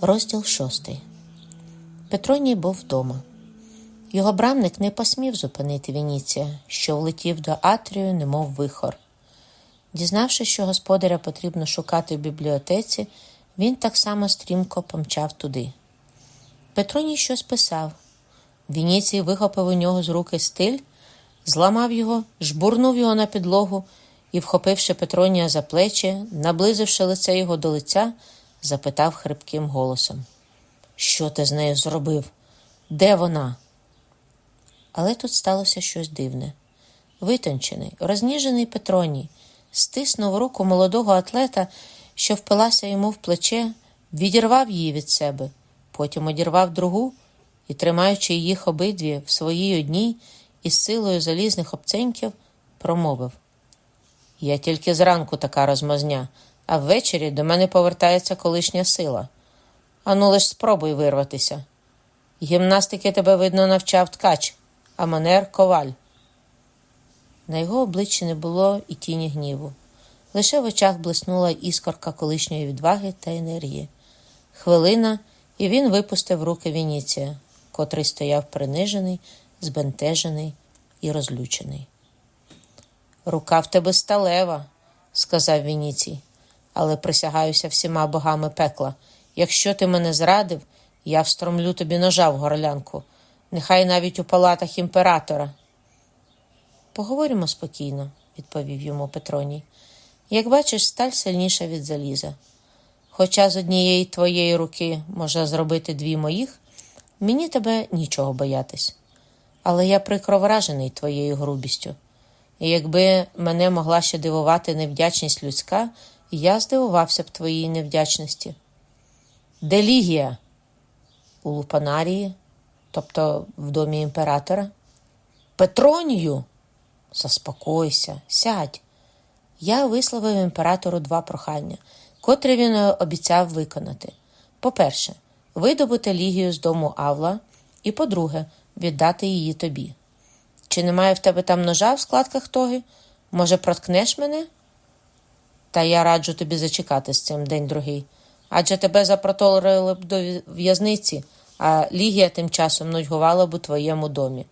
Розділ шостий. Петроній був вдома. Його брамник не посмів зупинити Вініція, що влетів до Атрію, немов вихор. Дізнавшись, що господаря потрібно шукати в бібліотеці, він так само стрімко помчав туди. Петроній щось писав. Вініцій вихопив у нього з руки стиль, зламав його, жбурнув його на підлогу і, вхопивши Петронія за плечі, наблизивши лице його до лиця, запитав хрипким голосом: Що ти з нею зробив? Де вона? Але тут сталося щось дивне. Витончений, розніжений Петроній стиснув руку молодого атлета, що впилася йому в плече, відірвав її від себе, потім одірвав другу і, тримаючи їх обидві в своїй одній із силою залізних обценьків, промовив: Я тільки зранку така розмазня, а ввечері до мене повертається колишня сила. Ану, лиш спробуй вирватися. Гімнастики тебе, видно, навчав ткач, а манер коваль. На його обличчі не було і тіні гніву. Лише в очах блиснула іскорка колишньої відваги та енергії. Хвилина, і він випустив руки Вініція, котрий стояв принижений, збентежений і розлючений. Рука в тебе сталева, сказав Вініцій, але присягаюся всіма богами пекла. Якщо ти мене зрадив, я встромлю тобі ножа в горлянку, нехай навіть у палатах імператора. Поговоримо спокійно, відповів йому Петроній. Як бачиш, сталь сильніша від заліза. Хоча з однієї твоєї руки можна зробити дві моїх, мені тебе нічого боятись. Але я прикро вражений твоєю грубістю. І якби мене могла ще дивувати невдячність людська, я здивувався б твоїй невдячності. Де Лігія? У Лупанарії, тобто в домі імператора. Петронію. Заспокойся, сядь. Я висловив імператору два прохання, котрі він обіцяв виконати. По-перше, видобути Лігію з дому Авла, і по-друге, віддати її тобі. Чи немає в тебе там ножа в складках тоги? Може, проткнеш мене? Та я раджу тобі зачекати з цим день другий. Адже тебе запроторили б до в'язниці, а Лігія тим часом нудьгувала б у твоєму домі.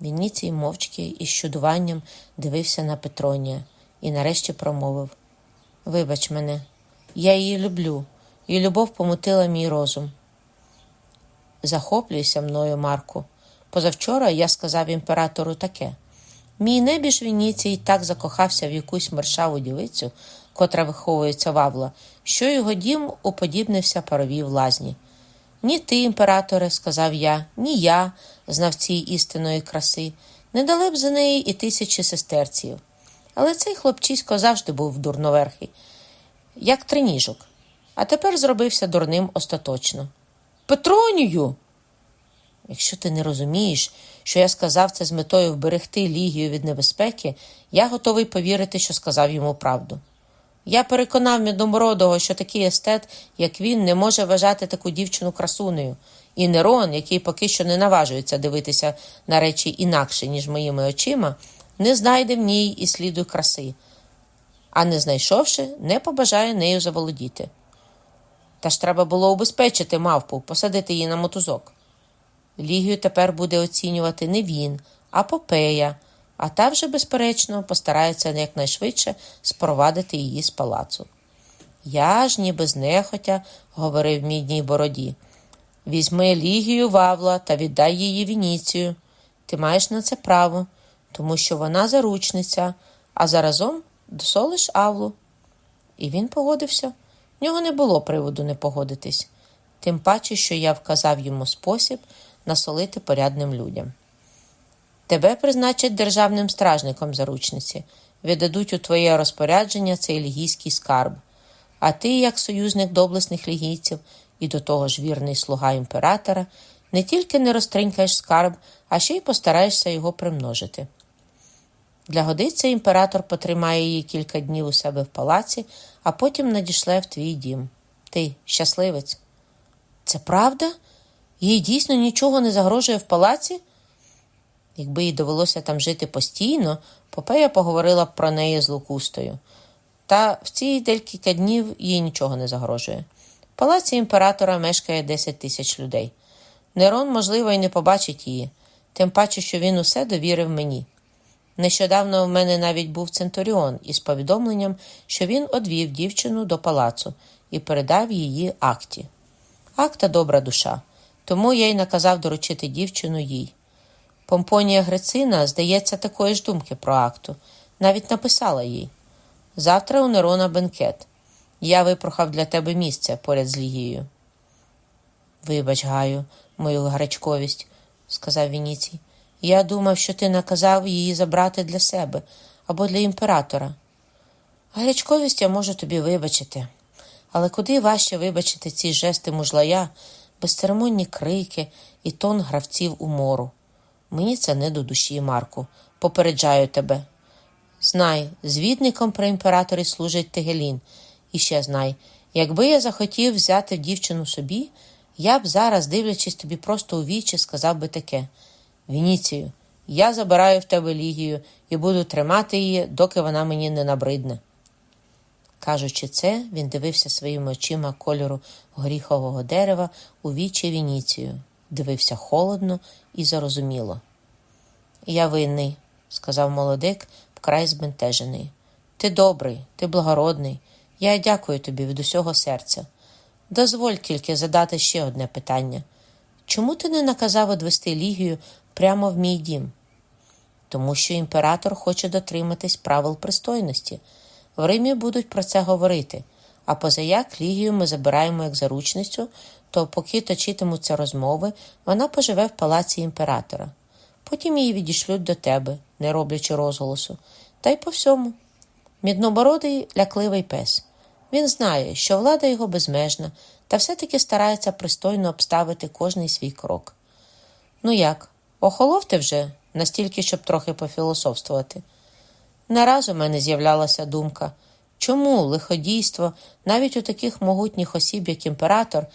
Вініцій мовчки із щудуванням дивився на Петронія і нарешті промовив Вибач мене, я її люблю, і любов помутила мій розум. Захоплюйся мною, Марку. Позавчора я сказав імператору таке. Мій небіж Вініцій так закохався в якусь мершаву дівицю, котра виховується в Авла, що його дім уподібнився паровій лазні. Ні ти, імператоре, сказав я, ні я, знавці істинної краси, не дали б за неї і тисячі сестерців. Але цей хлопчисько завжди був дурноверхий, як триніжок, а тепер зробився дурним остаточно. Петронію! Якщо ти не розумієш, що я сказав це з метою вберегти Лігію від небезпеки, я готовий повірити, що сказав йому правду. Я переконав Мідомородого, що такий естет, як він, не може вважати таку дівчину красунею, і Нерон, який поки що не наважується дивитися на речі інакше, ніж моїми очима, не знайде в ній і сліду краси, а не знайшовши, не побажає нею заволодіти. Та ж треба було убезпечити мавпу, посадити її на мотузок. Лігію тепер буде оцінювати не він, а Попея, а та вже, безперечно, постарається якнайшвидше спровадити її з палацу. Я ж, ніби знехотя, говорив мідній бороді, візьми Лігію Вавла та віддай її Вініцію. Ти маєш на це право, тому що вона заручниця, а заразом досолиш Авлу. І він погодився. В нього не було приводу не погодитись, тим паче, що я вказав йому спосіб насолити порядним людям. Тебе призначать державним стражником заручниці, віддадуть у твоє розпорядження цей лігійський скарб. А ти, як союзник доблесних лігійців і до того ж вірний слуга імператора, не тільки не розтринькаєш скарб, а ще й постараєшся його примножити. Для годиця імператор потримає її кілька днів у себе в палаці, а потім надішле в твій дім. Ти щасливець. Це правда? Їй дійсно нічого не загрожує в палаці? Якби їй довелося там жити постійно, Попея поговорила б про неї з Лукустою. Та в ці декілька днів їй нічого не загрожує. В палаці імператора мешкає 10 тисяч людей. Нерон, можливо, і не побачить її, тим паче, що він усе довірив мені. Нещодавно в мене навіть був Центуріон із повідомленням, що він одвів дівчину до палацу і передав її акті. Акта добра душа, тому я й наказав доручити дівчину їй. Помпонія Грецина, здається, такої ж думки про акту, навіть написала їй Завтра у Нерона бенкет. Я випрохав для тебе місце поряд з Лігією. Вибач, Гаю, мою гарячковість, сказав Вініцій. Я думав, що ти наказав її забрати для себе або для імператора. Гарячковість я можу тобі вибачити, але куди важче вибачити ці жести мужлая, безцеремонні крики і тон гравців у мору. Мені це не до душі, Марку, попереджаю тебе. Знай, звідником при імператорі служить Тегелін. І ще знай, якби я захотів взяти дівчину собі, я б зараз, дивлячись тобі просто у вічі, сказав би таке Вініцію, я забираю в тебе лігію і буду тримати її, доки вона мені не набридне. Кажучи це, він дивився своїми очима кольору горіхового дерева у вічі Вініцію, дивився холодно і зарозуміло. Я винний, сказав молодик, вкрай збентежений. Ти добрий, ти благородний. Я дякую тобі від усього серця. Дозволь тільки задати ще одне питання. Чому ти не наказав одвести Лігію прямо в мій дім? Тому що імператор хоче дотриматись правил пристойності. В Римі будуть про це говорити, а позаяк Лігію ми забираємо як заручницю, то поки точитимуться розмови, вона поживе в палаці імператора. Потім її відійшлють до тебе, не роблячи розголосу, та й по всьому. Міднобородий лякливий пес. Він знає, що влада його безмежна, та все-таки старається пристойно обставити кожний свій крок. Ну як, охолов ти вже, настільки, щоб трохи пофілософствувати. Не раз у мене з'являлася думка, чому лиходійство навіть у таких могутніх осіб, як імператор,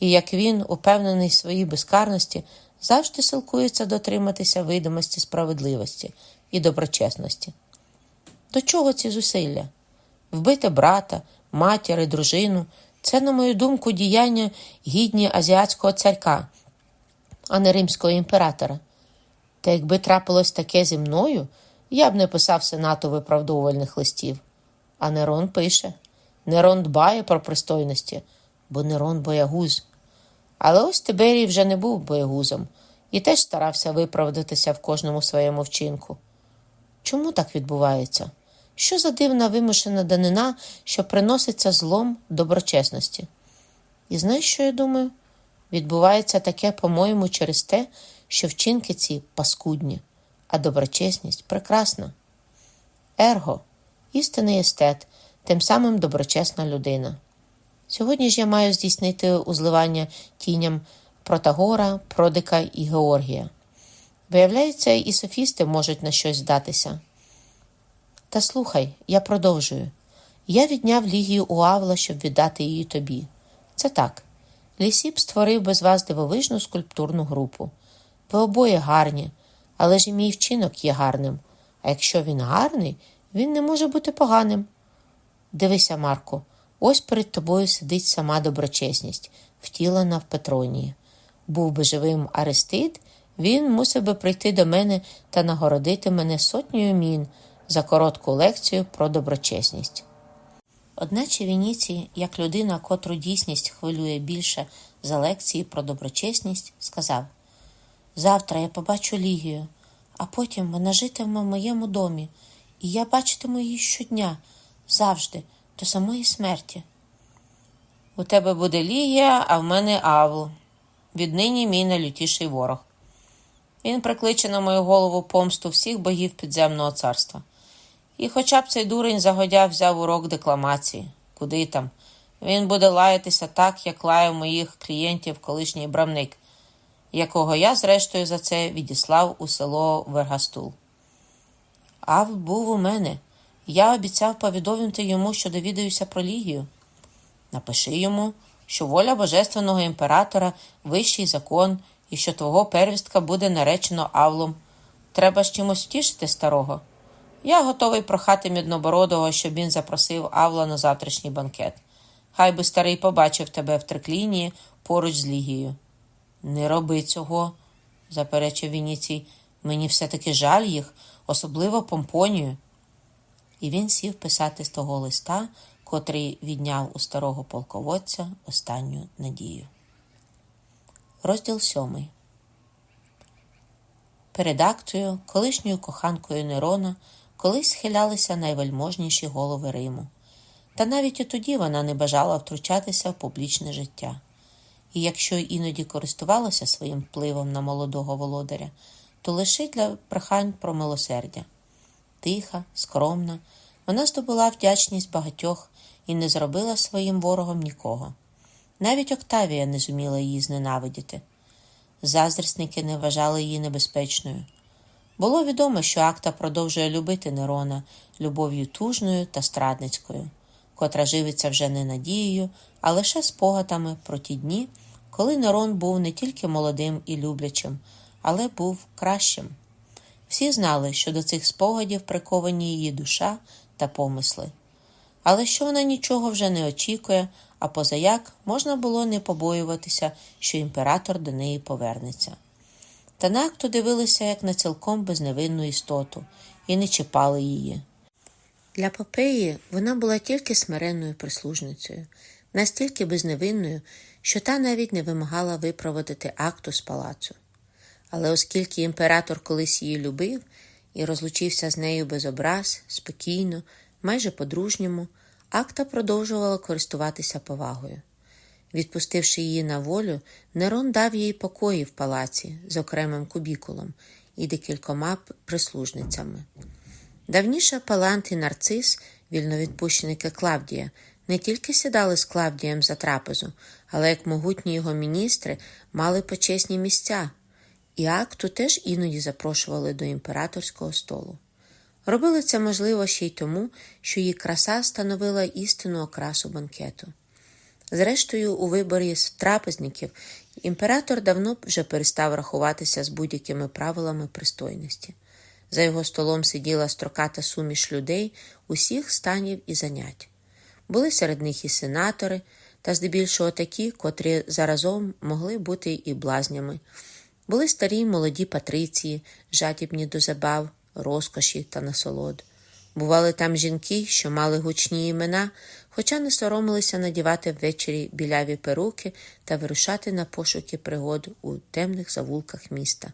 і як він, упевнений в своїй безкарності, завжди силкується дотриматися видимості справедливості і доброчесності. До чого ці зусилля? Вбити брата, матір і дружину це, на мою думку, діяння гідні азіатського царька, а не римського імператора. Та якби трапилось таке зі мною, я б не писав сенату виправдовувальних листів. А Нерон пише Нерон дбає про пристойності, бо Нерон боягуз. Але ось Тиберій вже не був боягузом і теж старався виправдатися в кожному своєму вчинку. Чому так відбувається? Що за дивна вимушена данина, що приноситься злом доброчесності? І знаєш, що я думаю? Відбувається таке, по-моєму, через те, що вчинки ці паскудні, а доброчесність прекрасна. Ерго, істинний естет, тим самим доброчесна людина. Сьогодні ж я маю здійснити узливання тіням Протагора, Продика і Георгія. Виявляється, і софісти можуть на щось здатися. Та слухай, я продовжую. Я відняв лігію у Авла, щоб віддати її тобі. Це так. Лісіп створив без вас дивовижну скульптурну групу. Ви обоє гарні, але ж і мій вчинок є гарним. А якщо він гарний, він не може бути поганим. Дивися, Марко, ось перед тобою сидить сама доброчесність, втілена в Петронії. Був би живим Арестид, він мусив би прийти до мене та нагородити мене сотнею мін за коротку лекцію про доброчесність. Одначе Вініцій, як людина, котру дійсність хвилює більше за лекції про доброчесність, сказав Завтра я побачу Лігію, а потім вона житиме в моєму домі, і я бачитиму її щодня, завжди, до самої смерті. У тебе буде Лігія, а в мене Авл. Віднині мій найлютіший ворог. Він прикличе на мою голову помсту всіх богів підземного царства. І хоча б цей дурень загодя взяв урок декламації, куди там, він буде лаятися так, як лаяв моїх клієнтів колишній брамник, якого я, зрештою, за це відіслав у село Вергастул. Ав був у мене. Я обіцяв повідомити йому, що довідаюся про Лігію. Напиши йому, що воля Божественного імператора вищий закон і що твого первістка буде наречено Авлом. Треба ж чимось втішити старого. Я готовий прохати Міднобородого, щоб він запросив Авла на завтрашній банкет. Хай би старий побачив тебе в триклінії поруч з Лігією. Не роби цього, заперечив Вініцій. Мені все-таки жаль їх, особливо помпонію. І він сів писати з того листа, котрий відняв у старого полководця останню надію. Розділ сьомий. Перед актою, колишньою коханкою Нерона, колись схилялися найвельможніші голови Риму. Та навіть і тоді вона не бажала втручатися в публічне життя. І якщо іноді користувалася своїм впливом на молодого володаря, то лише для прохань про милосердя. Тиха, скромна, вона здобула вдячність багатьох і не зробила своїм ворогом нікого. Навіть Октавія не зуміла її зненавидіти. Заздрісники не вважали її небезпечною. Було відомо, що акта продовжує любити Нерона любов'ю тужною та страдницькою, котра живиться вже не надією, а лише спогадами про ті дні, коли Нерон був не тільки молодим і люблячим, але був кращим. Всі знали, що до цих спогадів приковані її душа та помисли. Але що вона нічого вже не очікує, а позаяк можна було не побоюватися, що імператор до неї повернеться. Та на акту дивилися як на цілком безневинну істоту і не чіпали її. Для Попеї вона була тільки смиренною прислужницею, настільки безневинною, що та навіть не вимагала випроводити акту з палацу. Але оскільки імператор колись її любив і розлучився з нею без образ, спокійно, майже по-дружньому, акта продовжувала користуватися повагою. Відпустивши її на волю, Нерон дав їй покої в палаці з окремим кубікулом і декількома прислужницями. Давніше Палант і нарцис, вільновідпущеники Клавдія, не тільки сідали з Клавдієм за трапезу, але як могутні його міністри мали почесні місця, і акту теж іноді запрошували до імператорського столу. Робили це можливо ще й тому, що її краса становила істинну окрасу банкету. Зрештою, у виборі з трапезників імператор давно вже перестав рахуватися з будь-якими правилами пристойності. За його столом сиділа строката суміш людей усіх станів і занять. Були серед них і сенатори, та здебільшого такі, котрі заразом могли бути і блазнями. Були старі й молоді патриції, жадібні до забав, розкоші та насолод. Бували там жінки, що мали гучні імена, хоча не соромилися надівати ввечері біляві перуки та вирушати на пошуки пригод у темних завулках міста.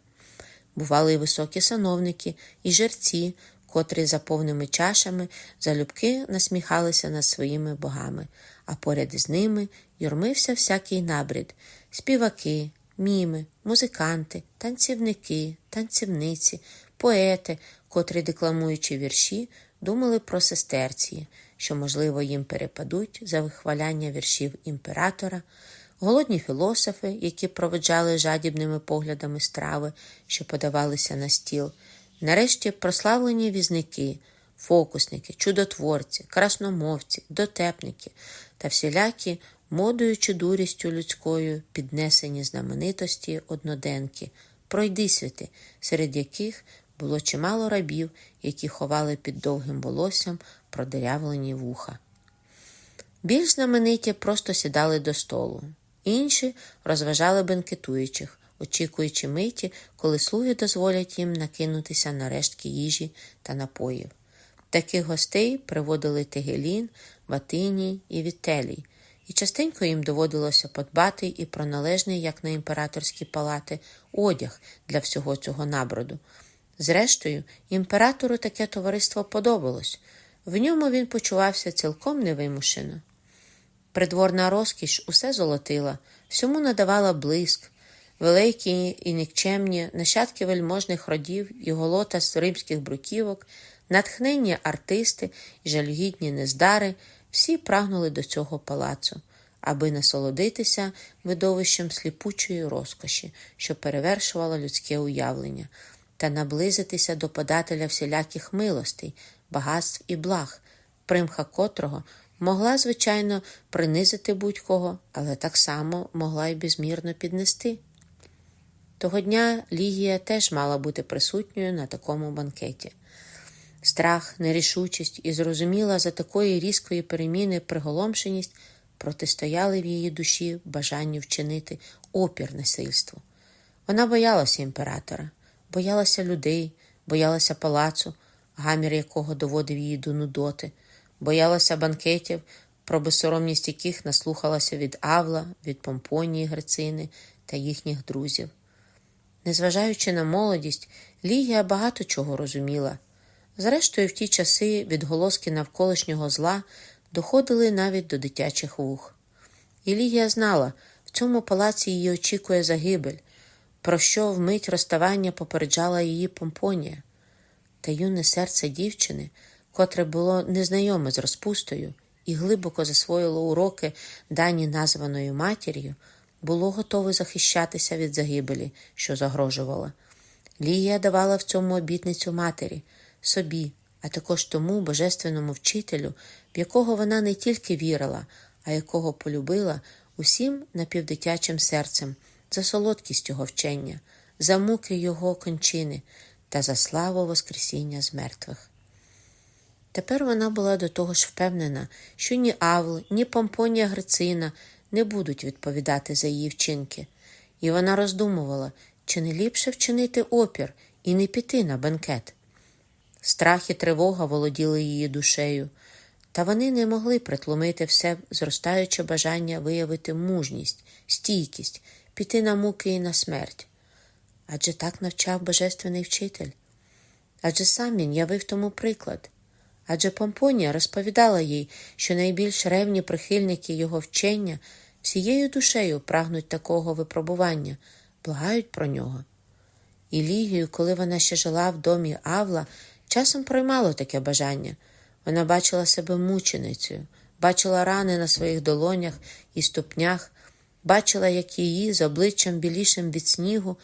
Бували й високі сановники, і жерці, котрі за повними чашами залюбки насміхалися над своїми богами, а поряд із ними юрмився всякий набрід, співаки, міми, музиканти, танцівники, танцівниці, поети, котрі, декламуючи вірші, думали про сестерції, що, можливо, їм перепадуть за вихваляння віршів імператора, голодні філософи, які проведжали жадібними поглядами страви, що подавалися на стіл, нарешті прославлені візники, фокусники, чудотворці, красномовці, дотепники та всілякі модою чи дурістю людською піднесені знаменитості одноденки, пройдисвіти, серед яких було чимало рабів, які ховали під довгим волоссям продерявлені вуха. Більш знамениті просто сідали до столу, інші розважали бенкетуючих, очікуючи миті, коли слуги дозволять їм накинутися на рештки їжі та напоїв. Таких гостей приводили Тегелін, Ватиній і Вітелій, і частенько їм доводилося подбати і про належний, як на імператорські палати, одяг для всього цього наброду. Зрештою, імператору таке товариство подобалось, в ньому він почувався цілком невимушено. Придворна розкіш усе золотила, всьому надавала блиск, великі і нікчемні, нащадки вельможних родів і голота з римських бруківок, натхненні артисти і жалюгідні нездари всі прагнули до цього палацу, аби насолодитися видовищем сліпучої розкоші, що перевершувала людське уявлення та наблизитися до подателя всіляких милостей, багатств і благ, примха котрого могла, звичайно, принизити будь-кого, але так само могла й безмірно піднести. Того дня Лігія теж мала бути присутньою на такому банкеті. Страх, нерішучість і зрозуміла за такої різкої переміни приголомшеність протистояли в її душі бажанню вчинити опір насильству. Вона боялася імператора, боялася людей, боялася палацу, гамір якого доводив її до нудоти, боялася банкетів, про безсоромність яких наслухалася від Авла, від Помпонії Грицини та їхніх друзів. Незважаючи на молодість, Лігія багато чого розуміла. Зрештою, в ті часи відголоски навколишнього зла доходили навіть до дитячих вух. І Лігія знала, в цьому палаці її очікує загибель, про що вмить розставання попереджала її помпонія. Та юне серце дівчини, котре було незнайоме з розпустою і глибоко засвоїло уроки, дані названою матір'ю, було готове захищатися від загибелі, що загрожувала. Лігія давала в цьому обітницю матері, собі, а також тому божественному вчителю, в якого вона не тільки вірила, а якого полюбила усім напівдитячим серцем, за солодкість його вчення, за муки його кончини та за славу Воскресіння з мертвих. Тепер вона була до того ж впевнена, що ні Авл, ні Помпонія Грицина не будуть відповідати за її вчинки, і вона роздумувала, чи не ліпше вчинити опір і не піти на бенкет. Страх і тривога володіли її душею, та вони не могли притлумити все зростаюче бажання виявити мужність, стійкість, піти на муки і на смерть. Адже так навчав Божественний вчитель. Адже сам він явив тому приклад. Адже Помпонія розповідала їй, що найбільш ревні прихильники його вчення всією душею прагнуть такого випробування, благають про нього. І Лігію, коли вона ще жила в домі Авла, часом проймало таке бажання. Вона бачила себе мученицею, бачила рани на своїх долонях і ступнях, бачила, як її з обличчям білішим від снігу,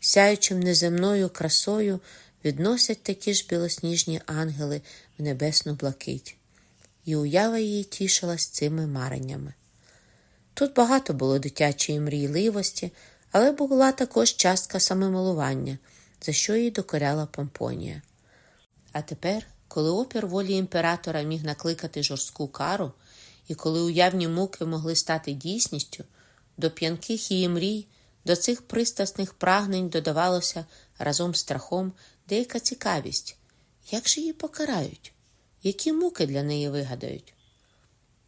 сяючим неземною красою, відносять такі ж білосніжні ангели в небесну блакить, і уява її тішилась цими мареннями. Тут багато було дитячої мрійливості, але була також частка самомилування, за що їй докоряла Помпонія. А тепер, коли опір волі імператора міг накликати жорстку кару, і коли уявні муки могли стати дійсністю, до п'янких її мрій, до цих пристрасних прагнень додавалося разом з страхом деяка цікавість, як же її покарають, які муки для неї вигадають.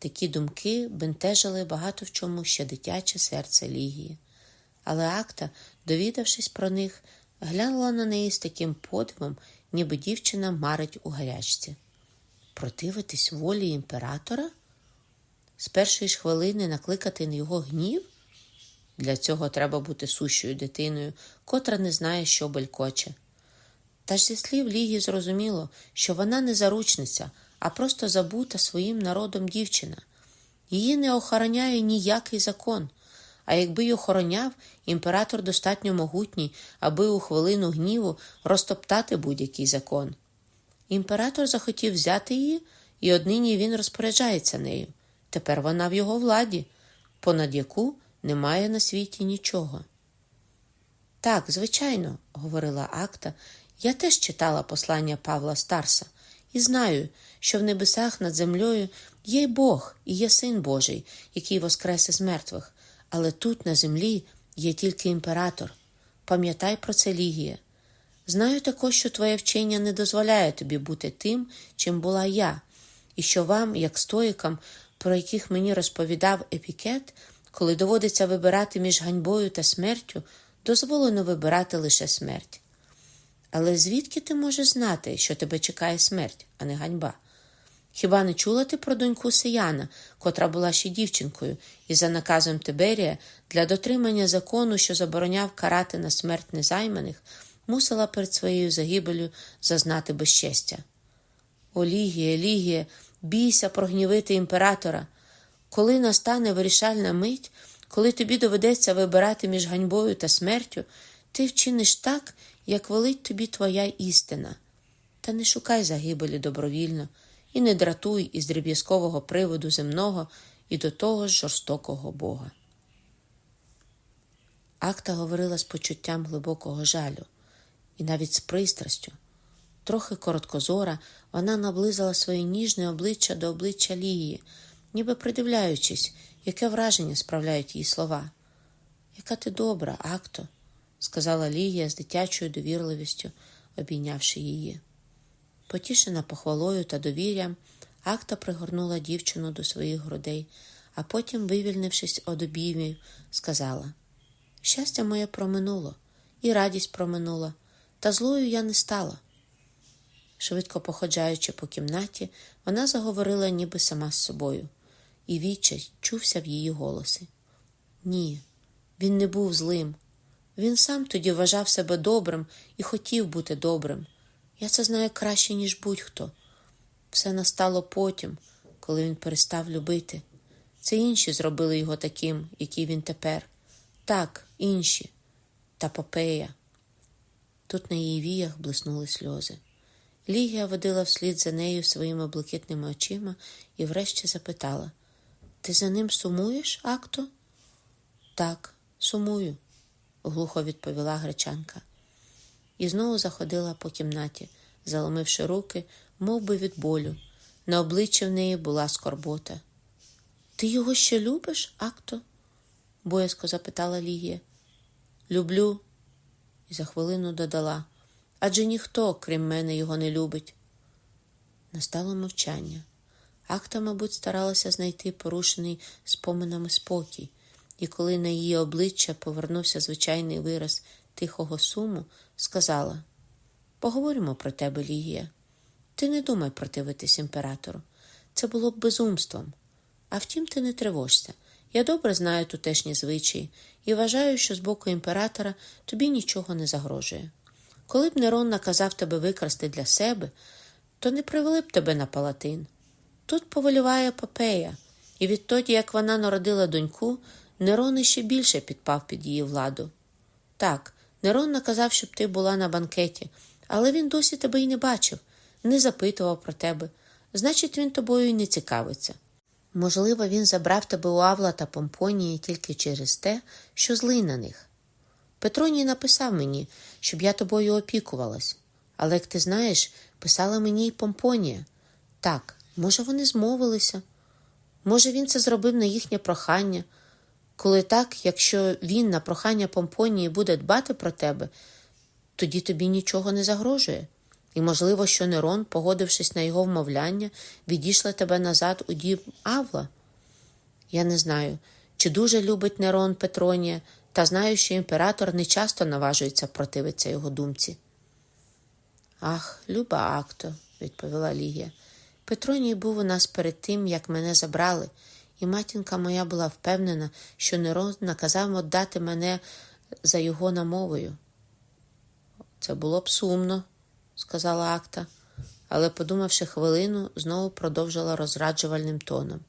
Такі думки бентежили багато в чому ще дитяче серце Лігії, але акта, довідавшись про них, глянула на неї з таким подивом, ніби дівчина марить у гарячці. Противитись волі імператора? З першої ж хвилини накликати на його гнів? Для цього треба бути сущою дитиною, котра не знає, що белькоче. Та ж зі слів Лігі зрозуміло, що вона не заручниця, а просто забута своїм народом дівчина. Її не охороняє ніякий закон. А якби й охороняв, імператор достатньо могутній, аби у хвилину гніву розтоптати будь-який закон. Імператор захотів взяти її, і однині він розпоряджається нею. Тепер вона в його владі, понад яку немає на світі нічого. Так, звичайно, говорила Акта, я теж читала послання Павла Старса і знаю, що в небесах над землею є й Бог і є син Божий, який воскрес із мертвих, але тут, на землі, є тільки імператор. Пам'ятай про це Лігія. Знаю також, що твоє вчення не дозволяє тобі бути тим, чим була я, і що вам, як стоїкам, про яких мені розповідав епікет, коли доводиться вибирати між ганьбою та смертю, дозволено вибирати лише смерть. Але звідки ти можеш знати, що тебе чекає смерть, а не ганьба? Хіба не чула ти про доньку Сияна, котра була ще дівчинкою, і за наказом Тиберія для дотримання закону, що забороняв карати на смерть незайманих, мусила перед своєю загибелю зазнати безчестя? О, Лігія, Лігія, бійся прогнівити імператора. Коли настане вирішальна мить, коли тобі доведеться вибирати між ганьбою та смертю, ти вчиниш так, як велить тобі твоя істина. Та не шукай загибелі добровільно і не дратуй із дріб'язкового приводу земного і до того ж жорстокого Бога. Акта говорила з почуттям глибокого жалю і навіть з пристрастю. Трохи короткозора, вона наблизила своє ніжне обличчя до обличчя Лігії ніби придивляючись, яке враження справляють її слова. Яка ти добра, акто, сказала Лігія з дитячою довірливістю, обійнявши її. Потішена похвалою та довір'ям, акта пригорнула дівчину до своїх грудей, а потім, вивільнившись од обіймів, сказала Щастя моє проминуло, і радість проминула, та злою я не стала. Швидко походжаючи по кімнаті, вона заговорила ніби сама з собою, і відчай чувся в її голосі. Ні, він не був злим. Він сам тоді вважав себе добрим і хотів бути добрим. Я це знаю краще, ніж будь-хто. Все настало потім, коли він перестав любити. Це інші зробили його таким, який він тепер. Так, інші. Та Попея. Тут на її віях блиснули сльози. Лігія водила вслід за нею своїми блакитними очима і врешті запитала Ти за ним сумуєш, акто? Так, сумую, глухо відповіла гречанка. І знову заходила по кімнаті, заломивши руки, мов би від болю. На обличчі в неї була скорбота. Ти його ще любиш, акто? боязко запитала Лігія. Люблю, і за хвилину додала адже ніхто, крім мене, його не любить. Настало мовчання. Акта, мабуть, старалася знайти порушений споминами спокій, і коли на її обличчя повернувся звичайний вираз тихого суму, сказала Поговоримо про тебе, Лігія. Ти не думай противитись імператору. Це було б безумством. А втім, ти не тривожся. Я добре знаю тутешні звичаї і вважаю, що з боку імператора тобі нічого не загрожує. Коли б Нерон наказав тебе викрасти для себе, то не привели б тебе на палатин. Тут повеліває Попея, і відтоді, як вона народила доньку, Нерон іще більше підпав під її владу. Так, Нерон наказав, щоб ти була на банкеті, але він досі тебе й не бачив, не запитував про тебе. Значить, він тобою й не цікавиться. Можливо, він забрав тебе у Авла та Помпонії тільки через те, що злий на них. Петроній написав мені, щоб я тобою опікувалась. Але, як ти знаєш, писала мені й Помпонія. Так, може, вони змовилися. Може, він це зробив на їхнє прохання. Коли так, якщо він на прохання Помпонії буде дбати про тебе, тоді тобі нічого не загрожує. І, можливо, що Нерон, погодившись на його вмовляння, відійшла тебе назад у дім Авла. Я не знаю, чи дуже любить Нерон Петронія, та знаю, що імператор не часто наважується противитися його думці. Ах, люба акто, відповіла Лігія. Петроній був у нас перед тим, як мене забрали, і матінка моя була впевнена, що Нерон наказав віддати мене за його намовою. Це було б сумно, сказала акта, але, подумавши хвилину, знову продовжила розраджувальним тоном.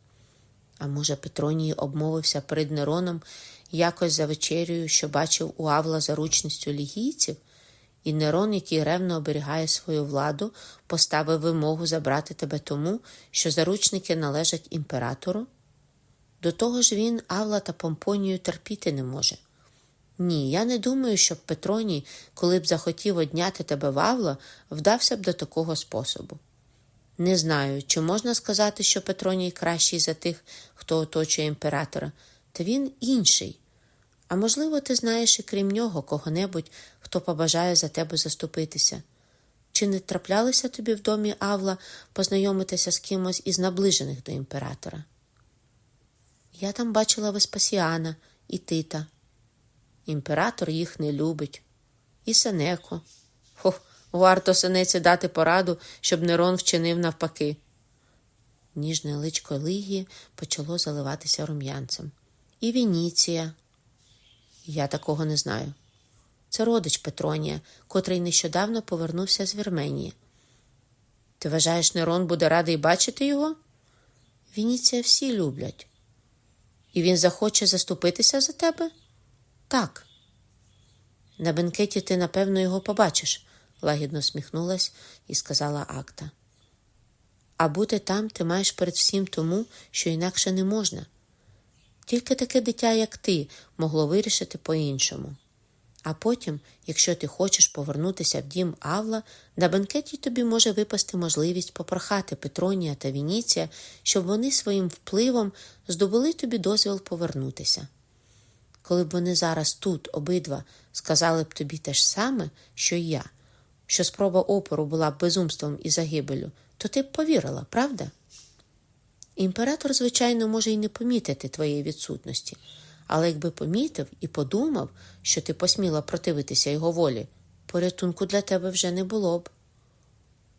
А може, Петроній обмовився перед Нероном якось за вечерю, що бачив у Авла заручністю лігійців, і Нерон, який ревно оберігає свою владу, поставив вимогу забрати тебе тому, що заручники належать імператору? До того ж він Авла та Помпонію терпіти не може. Ні, я не думаю, щоб Петроній, коли б захотів одняти тебе в Авла, вдався б до такого способу. Не знаю, чи можна сказати, що Петроній кращий за тих, хто оточує імператора, та він інший. А можливо, ти знаєш і крім нього кого-небудь, хто побажає за тебе заступитися. Чи не траплялося тобі в домі Авла познайомитися з кимось із наближених до імператора? Я там бачила Веспасіана і Тита. Імператор їх не любить. І Сенеко. Хо, варто сенеці дати пораду, щоб Нерон вчинив навпаки. Ніжне личко Лигії почало заливатися рум'янцем. І Вініція. Я такого не знаю. Це родич Петронія, котрий нещодавно повернувся з Вірменії. Ти вважаєш, Нерон буде радий бачити його? Вініція всі люблять. І він захоче заступитися за тебе? Так. На бенкеті ти, напевно, його побачиш, лагідно сміхнулась і сказала акта. А бути там ти маєш перед всім тому, що інакше не можна. Тільки таке дитя, як ти, могло вирішити по-іншому. А потім, якщо ти хочеш повернутися в дім Авла, на бенкеті тобі може випасти можливість попрохати Петронія та Вініція, щоб вони своїм впливом здобули тобі дозвіл повернутися. Коли б вони зараз тут, обидва, сказали б тобі те ж саме, що й я, що спроба опору була б безумством і загибелю, то ти б повірила, правда? Імператор, звичайно, може й не помітити твоєї відсутності. Але якби помітив і подумав, що ти посміла противитися його волі, порятунку для тебе вже не було б.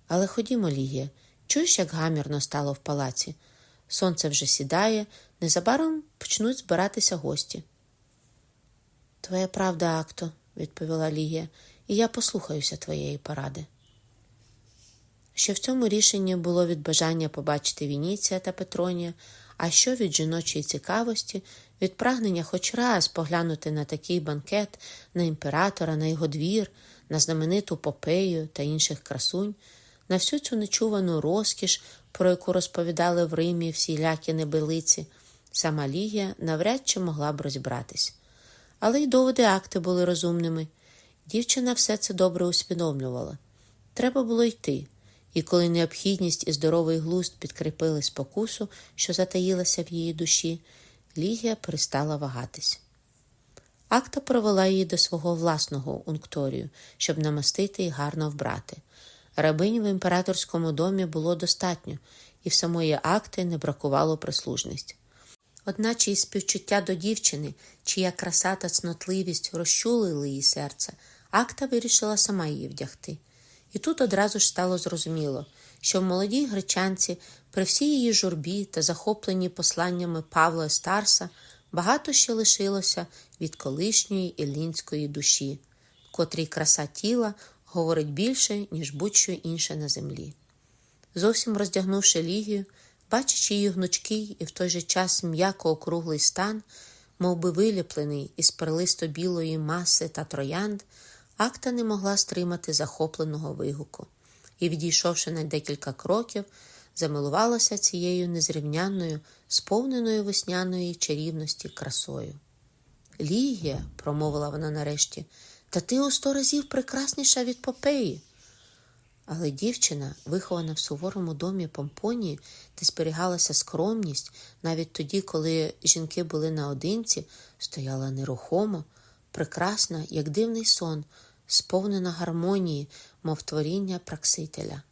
Але ходімо, Лігія, чуєш, як гамірно стало в палаці? Сонце вже сідає, незабаром почнуть збиратися гості. Твоя правда, Акто, відповіла Лігія, і я послухаюся твоєї поради. Що в цьому рішенні було від бажання побачити Вініція та Петронія, а що від жіночої цікавості, від прагнення хоч раз поглянути на такий банкет, на імператора, на його двір, на знамениту попею та інших красунь, на всю цю нечувану розкіш, про яку розповідали в Римі всілякі небелиці, сама Лігія навряд чи могла б розібратись. Але й доводи акти були розумними. Дівчина все це добре усвідомлювала. Треба було йти. І коли необхідність і здоровий глузд підкріпили спокусу, що затаїлася в її душі, Лігія перестала вагатись. Акта провела її до свого власного ункторію, щоб намастити і гарно вбрати. Рабинь в імператорському домі було достатньо, і в самої акти не бракувало прислужність. Одначе із співчуття до дівчини, чия краса та цнотливість розчулили її серце, акта вирішила сама її вдягти. І тут одразу ж стало зрозуміло, що в молодій гречанці, при всій її журбі та захопленні посланнями Павла Старса, багато ще лишилося від колишньої іллінської душі, котрій краса тіла говорить більше, ніж будь-що інше на землі. Зовсім роздягнувши лігію, бачачи її гнучкий і в той же час м'яко округлий стан, мов би виліплений із перлисто білої маси та троянд. Акта не могла стримати захопленого вигуку і, відійшовши на декілька кроків, замилувалася цією незрівнянною, сповненою весняної чарівності красою. Лігія, промовила вона нарешті, та ти у сто разів прекрасніша від попеї. Але дівчина, вихована в суворому домі Помпонії, де зберігалася скромність, навіть тоді, коли жінки були наодинці, стояла нерухомо, прекрасна, як дивний сон, сповнена гармонії, мов творіння праксителя,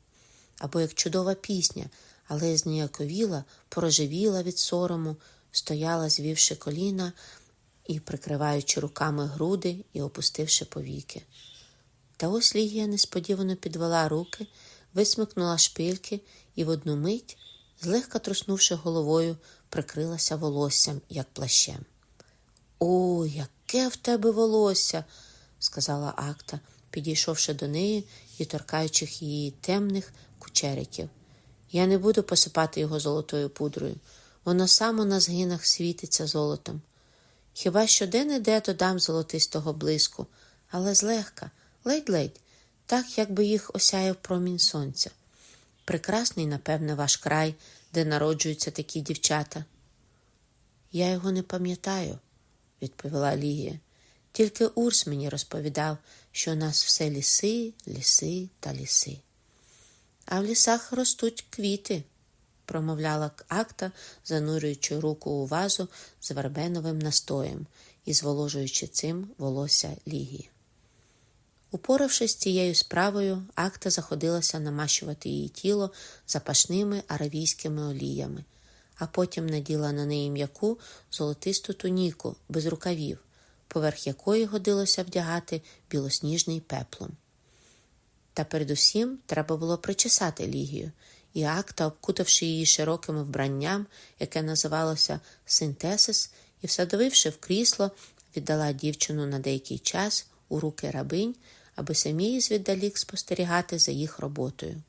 або як чудова пісня, але зніяковіла, порожевіла від сорому, стояла, звівши коліна і прикриваючи руками груди і опустивши повіки. Та ось Лігія несподівано підвела руки, висмикнула шпильки і в одну мить, злегка труснувши головою, прикрилася волоссям, як плащем. О, яке в тебе волосся! Сказала Акта, підійшовши до неї і торкаючи її темних кучериків. Я не буду посипати його золотою пудрою. Воно само на згинах світиться золотом. Хіба що де-не-де додам золотистого блиску, але злегка, ледь-ледь, так, якби їх осяяв промінь сонця. Прекрасний, напевне, ваш край, де народжуються такі дівчата. Я його не пам'ятаю, відповіла Лігія. Тільки Урс мені розповідав, що у нас все ліси, ліси та ліси. А в лісах ростуть квіти, промовляла акта, занурюючи руку у вазу з вербеновим настоєм і зволожуючи цим волосся Лігії. Упоравшись цією справою, акта заходилася намащувати її тіло запашними аравійськими оліями, а потім наділа на неї м'яку золотисту туніку без рукавів, поверх якої годилося вдягати білосніжний пеплом. Та передусім треба було причесати Лігію, і акта, обкутавши її широким вбранням, яке називалося синтесис, і всадовивши в крісло, віддала дівчину на деякий час у руки рабинь, аби самі звіддалік спостерігати за їх роботою.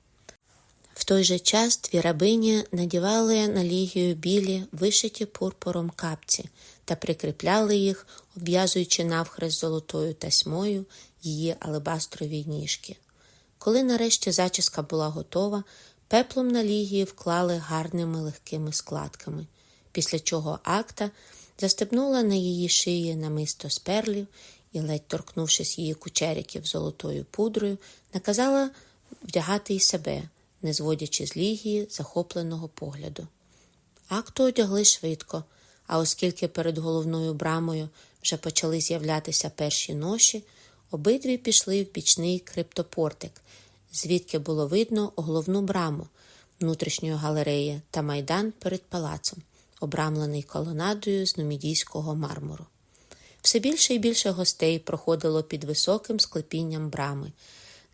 В той же час дві рабині надівали на лігію білі, вишиті пурпуром капці та прикріпляли їх, обв'язуючи навхрест золотою тасьмою її алебастрові ніжки. Коли нарешті зачіска була готова, пеплом на лігії вклали гарними легкими складками, після чого акта застебнула на її шиї намисто з перлів і, ледь торкнувшись її кучериків золотою пудрою, наказала вдягати й себе, не зводячи з лігії захопленого погляду. Акту одягли швидко, а оскільки перед головною брамою вже почали з'являтися перші ноші, обидві пішли в бічний криптопортик, звідки було видно головну браму внутрішньої галереї та майдан перед палацом, обрамлений колонадою з нумідійського мармуру. Все більше і більше гостей проходило під високим склепінням брами,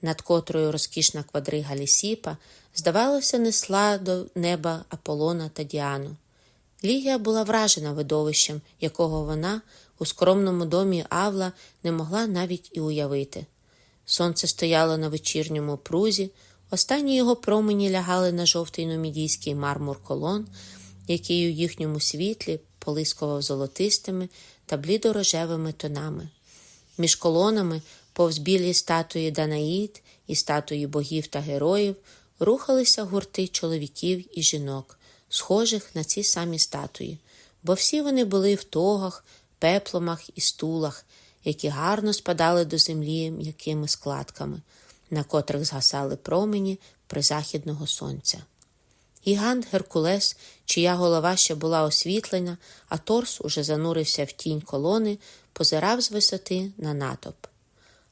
над котрою розкішна квадрига лісіпа, здавалося, несла до неба Аполлона та Діану. Лігія була вражена видовищем, якого вона у скромному домі Авла не могла навіть і уявити. Сонце стояло на вечірньому прузі, останні його промені лягали на жовтий нумідійський мармур колон, який у їхньому світлі полискував золотистими та блідорожевими тонами. Між колонами, повз білі статуї Данаїд і статуї богів та героїв, рухалися гурти чоловіків і жінок, схожих на ці самі статуї, бо всі вони були в тогах, пепломах і стулах, які гарно спадали до землі м'якими складками, на котрих згасали промені призахідного сонця. Гігант Геркулес, чия голова ще була освітлена, а торс уже занурився в тінь колони, позирав з висоти на натовп.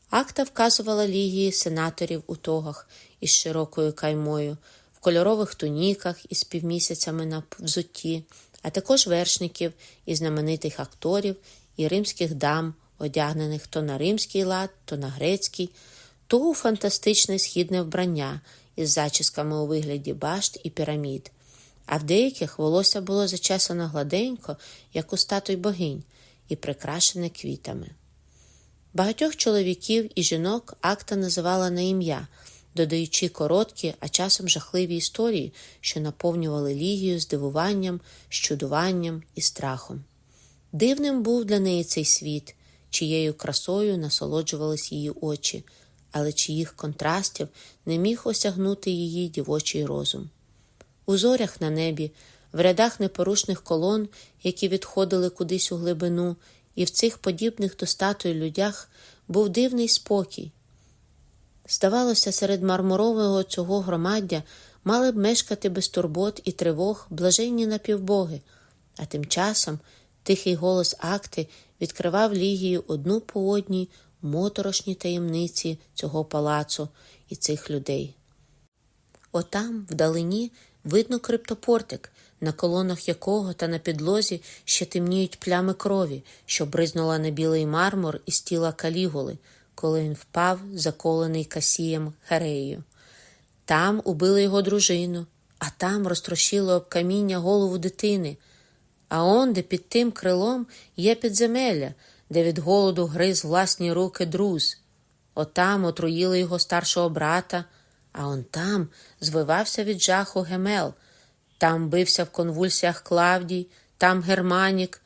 Акта вказувала лігії сенаторів у тогах із широкою каймою, в кольорових туніках із півмісяцями на взутті, а також вершників і знаменитих акторів і римських дам, одягнених то на римський лад, то на грецький, то у фантастичне східне вбрання із зачісками у вигляді башт і пірамід, а в деяких волосся було зачесано гладенько, як у статуй богинь, і прикрашене квітами. Багатьох чоловіків і жінок акта називала на ім'я, додаючи короткі, а часом жахливі історії, що наповнювали лігію здивуванням, щудуванням і страхом. Дивним був для неї цей світ, чиєю красою насолоджувались її очі, але чиїх контрастів не міг осягнути її дівочий розум. У зорях на небі, в рядах непорушних колон, які відходили кудись у глибину, і в цих подібних до статуї людях був дивний спокій. Здавалося, серед мармурового цього громаддя мали б мешкати без турбот і тривог блаженні напівбоги, а тим часом тихий голос акти відкривав лігію одну по одній моторошні таємниці цього палацу і цих людей. Отам, вдалині, видно криптопортик, на колонах якого та на підлозі ще темніють плями крові, що бризнула на білий мармур із тіла калігули, коли він впав, заколений касієм Хареєю. Там убили його дружину, а там розтрощили об каміння голову дитини. А он, де під тим крилом є підземелля, де від голоду гриз власні руки друз. Отам отруїли його старшого брата, а он там звивався від жаху Гемел, там бився в конвульсіях Клавдій, там Германік.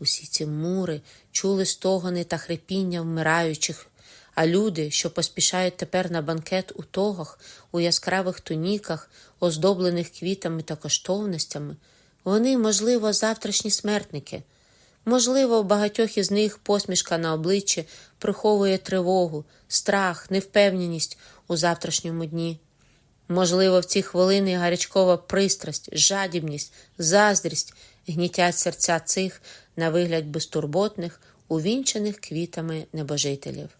Усі ці мури чули стогони та хрипіння вмираючих, а люди, що поспішають тепер на банкет у тогах, у яскравих туніках, оздоблених квітами та коштовностями, вони, можливо, завтрашні смертники. Можливо, в багатьох із них посмішка на обличчі приховує тривогу, страх, невпевненість у завтрашньому дні. Можливо, в ці хвилини гарячкова пристрасть, жадібність, заздрість гнітять серця цих на вигляд безтурботних, увінчених квітами небожителів.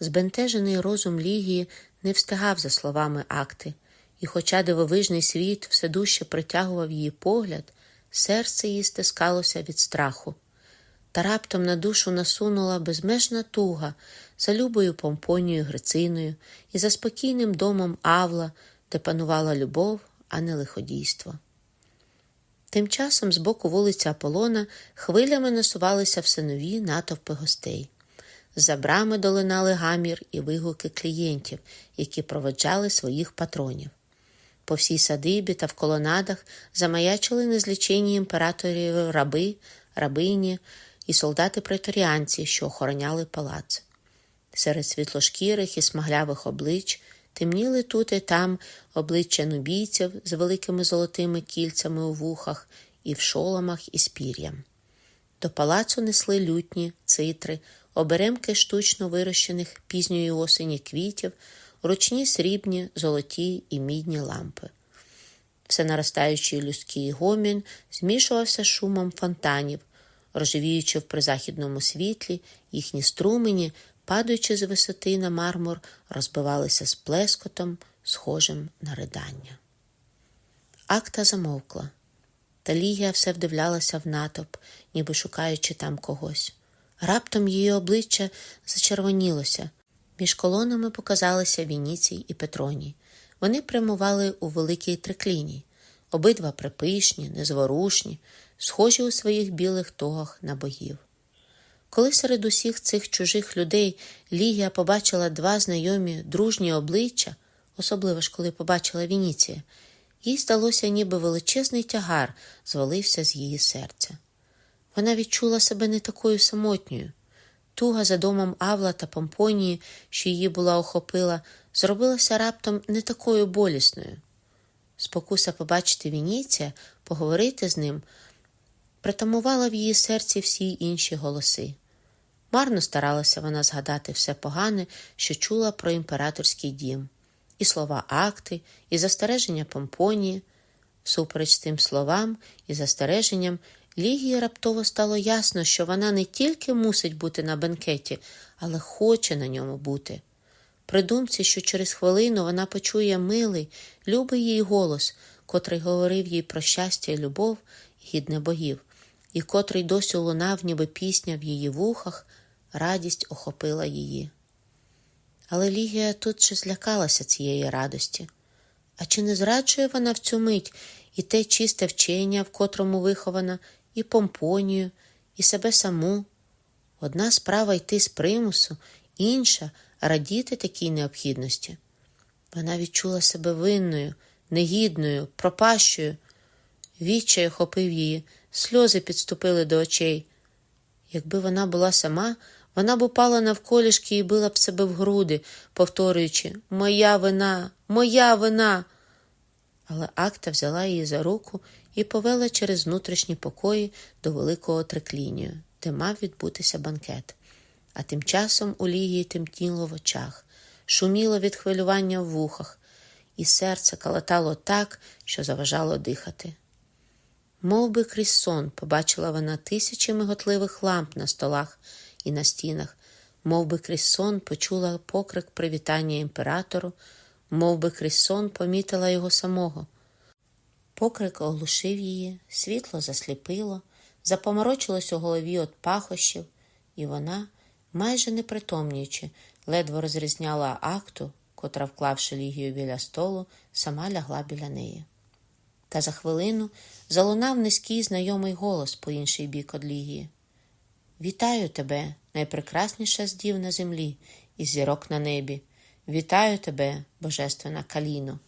Збентежений розум Лігії не встигав за словами акти, і, хоча дивовижний світ все дужче притягував її погляд, серце її стискалося від страху. Та раптом на душу насунула безмежна туга за любою помпонією Грициною і за спокійним домом Авла, де панувала любов, а не лиходійство. Тим часом з боку вулиці Аполлона хвилями насувалися все нові натовпи гостей. За брами долинали гамір і вигуки клієнтів, які проводжали своїх патронів. По всій садибі та в колонадах замаячили незлічені імператорів раби, рабині і солдати-преторіанці, що охороняли палац. Серед світлошкірих і смаглявих облич темніли тут і там обличчя нубійців з великими золотими кільцями у вухах і в шоломах із пір'ям. До палацу несли лютні, цитри, оберемки штучно вирощених пізньої осені квітів, ручні срібні, золоті і мідні лампи. Все наростаючий людський гомін змішувався шумом фонтанів, рожевіючи в призахідному світлі, їхні струмені, падаючи з висоти на мармур, розбивалися з плескотом, схожим на ридання. Акта замовкла, та Лігія все вдивлялася в натовп, ніби шукаючи там когось. Раптом її обличчя зачервонілося. Між колонами показалися Вініцій і Петроній. Вони прямували у великій трикліні, обидва припишні, незворушні, схожі у своїх білих тогах на богів. Коли серед усіх цих чужих людей Лігія побачила два знайомі дружні обличчя, особливо ж коли побачила Вініція, їй здалося, ніби величезний тягар звалився з її серця. Вона відчула себе не такою самотньою. Туга за домом Авла та Помпонії, що її була охопила, зробилася раптом не такою болісною. Спокуса побачити Вініція, поговорити з ним, притамувала в її серці всі інші голоси. Марно старалася вона згадати все погане, що чула про імператорський дім, і слова акти, і застереження Помпонії. Всупереч тим словам і застереженням, Лігії раптово стало ясно, що вона не тільки мусить бути на бенкеті, але хоче на ньому бути. При думці, що через хвилину вона почує милий, любий їй голос, котрий говорив їй про щастя і любов, гідне богів, і котрий досі лунав, ніби пісня в її вухах, радість охопила її. Але Лігія тут же злякалася цієї радості. А чи не зраджує вона в цю мить і те чисте вчення, в котрому вихована, і помпонію, і себе саму? Одна справа йти з примусу, інша радіти такій необхідності. Вона відчула себе винною, негідною, пропащою. Відчай охопив її, сльози підступили до очей. Якби вона була сама, вона б упала навколішки і била б себе в груди, повторюючи Моя вина, моя вина. Але акта взяла її за руку і повела через внутрішні покої до великого триклінію, де мав відбутися банкет. А тим часом у лігії тимтіло в очах, шуміло від хвилювання в вухах, і серце калатало так, що заважало дихати. Мов би крізь сон побачила вона тисячі миготливих ламп на столах і на стінах, мов би крізь сон почула покрик привітання імператору, мов би крізь сон помітила його самого. Покрик оглушив її, світло засліпило, запоморочилось у голові від пахощів, і вона, майже не притомнюючи, ледве розрізняла акту, котра, вклавши лігію біля столу, сама лягла біля неї. Та за хвилину залунав низький знайомий голос по інший бік од лігії. Вітаю тебе, найпрекрасніша з дів на землі і зірок на небі. Вітаю тебе, божественна Каліно.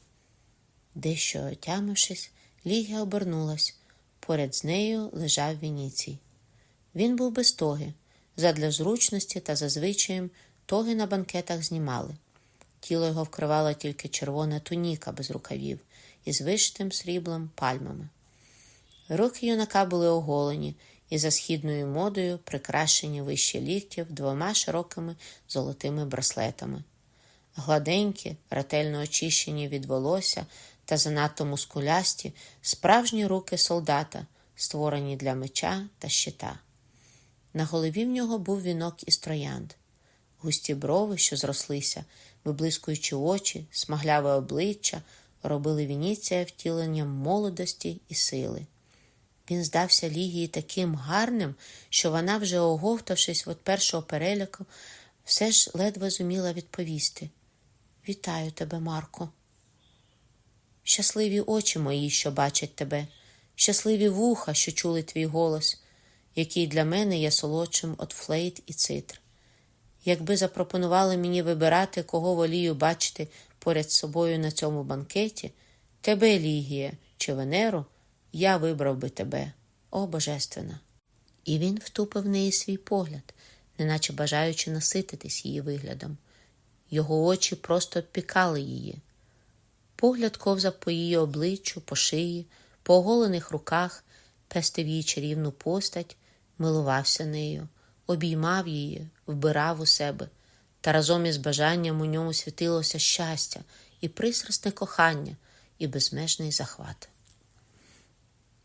Дещо отямившись, Лігія обернулась. Поряд з нею лежав Вініцій. Він був без тоги. Задля зручності та зазвичаєм тоги на банкетах знімали. Тіло його вкривала тільки червона туніка без рукавів із вишитим сріблом пальмами. Руки юнака були оголені і за східною модою прикрашені вище ліктів двома широкими золотими браслетами. Гладенькі, ретельно очищені від волосся та занадто мускулясті, справжні руки солдата, створені для меча та щита. На голові в нього був вінок із троянд, густі брови, що зрослися, виблискуючи очі, смагляве обличчя, робили Вініція втіленням молодості і сили. Він здався Лігії таким гарним, що вона, вже оговтавшись від першого переляку, все ж ледве зуміла відповісти Вітаю тебе, Марко. Щасливі очі мої, що бачать тебе, щасливі вуха, що чули твій голос, який для мене є солодшим от флейт і цитр. Якби запропонували мені вибирати, кого волію бачити поряд собою на цьому банкеті, тебе, Лігія чи Венеру, я вибрав би тебе, о Божественна. І він втупив в неї свій погляд, неначе бажаючи насититись її виглядом. Його очі просто пекли її. Погляд ковзав по її обличчю, по шиї, по оголених руках, пестив її чарівну постать, милувався нею, обіймав її, вбирав у себе, та разом із бажанням у ньому світилося щастя і пристрасне кохання, і безмежний захват.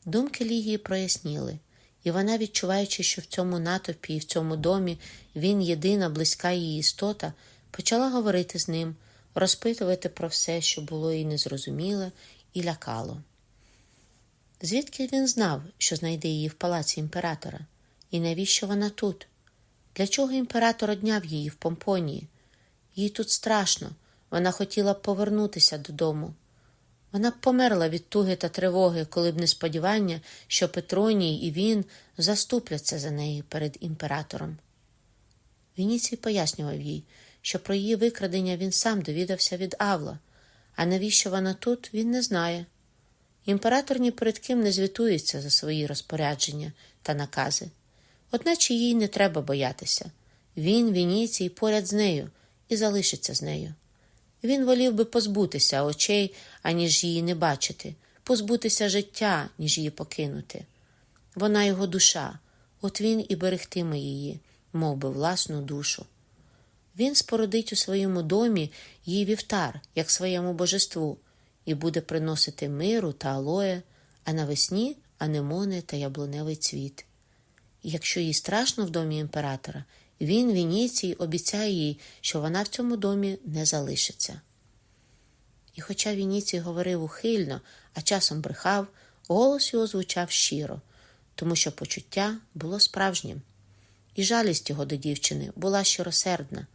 Думки Лігії проясніли, і вона, відчуваючи, що в цьому натовпі і в цьому домі він єдина близька її істота, почала говорити з ним, розпитувати про все, що було їй незрозуміле і лякало. Звідки він знав, що знайде її в палаці імператора, і навіщо вона тут? Для чого імператор одняв її в помпонії? Їй тут страшно, вона хотіла б повернутися додому. Вона б померла від туги та тривоги, коли б не сподівання, що Петроній і він заступляться за нею перед імператором. Вініцій пояснював їй, що про її викрадення він сам довідався від Авла, а навіщо вона тут, він не знає. Імператор ні перед ким не звітується за свої розпорядження та накази. Одначе їй не треба боятися. Він, Вініцій, поряд з нею і залишиться з нею. Він волів би позбутися очей, аніж її не бачити, позбутися життя, ніж її покинути. Вона його душа, от він і берегтиме її, мов би власну душу. Він спородить у своєму домі її вівтар, як своєму божеству, і буде приносити миру та алоє, а навесні анемони та яблуневий цвіт. І якщо їй страшно в домі імператора, він, Вініцій, обіцяє їй, що вона в цьому домі не залишиться. І хоча Вініцій говорив ухильно, а часом брехав, голос його звучав щиро, тому що почуття було справжнім. І жалість його до дівчини була щиросердна,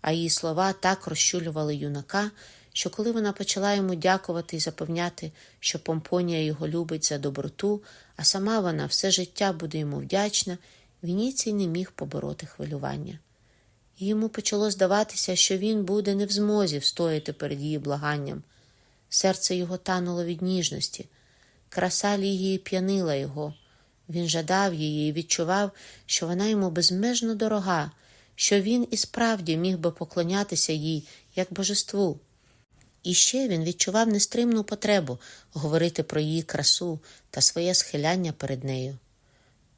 а її слова так розчулювали юнака, що коли вона почала йому дякувати і запевняти, що Помпонія його любить за доброту, а сама вона все життя буде йому вдячна, Вініцій не міг побороти хвилювання. Йому почало здаватися, що він буде не в змозі встояти перед її благанням. Серце його тануло від ніжності, краса Лігії п'янила його. Він жадав її і відчував, що вона йому безмежно дорога, що він і справді міг би поклонятися їй як божеству. І ще він відчував нестримну потребу говорити про її красу та своє схиляння перед нею.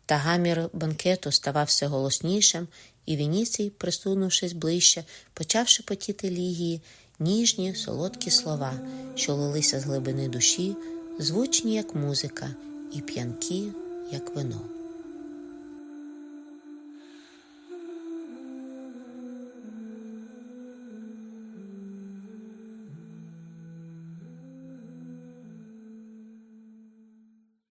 Та гамір банкету ставав все голоснішим, і Вініцій, присунувшись ближче, почав шепотіти лігії ніжні, солодкі слова, що лилися з глибини душі, звучні, як музика, і п'янкі, як вино.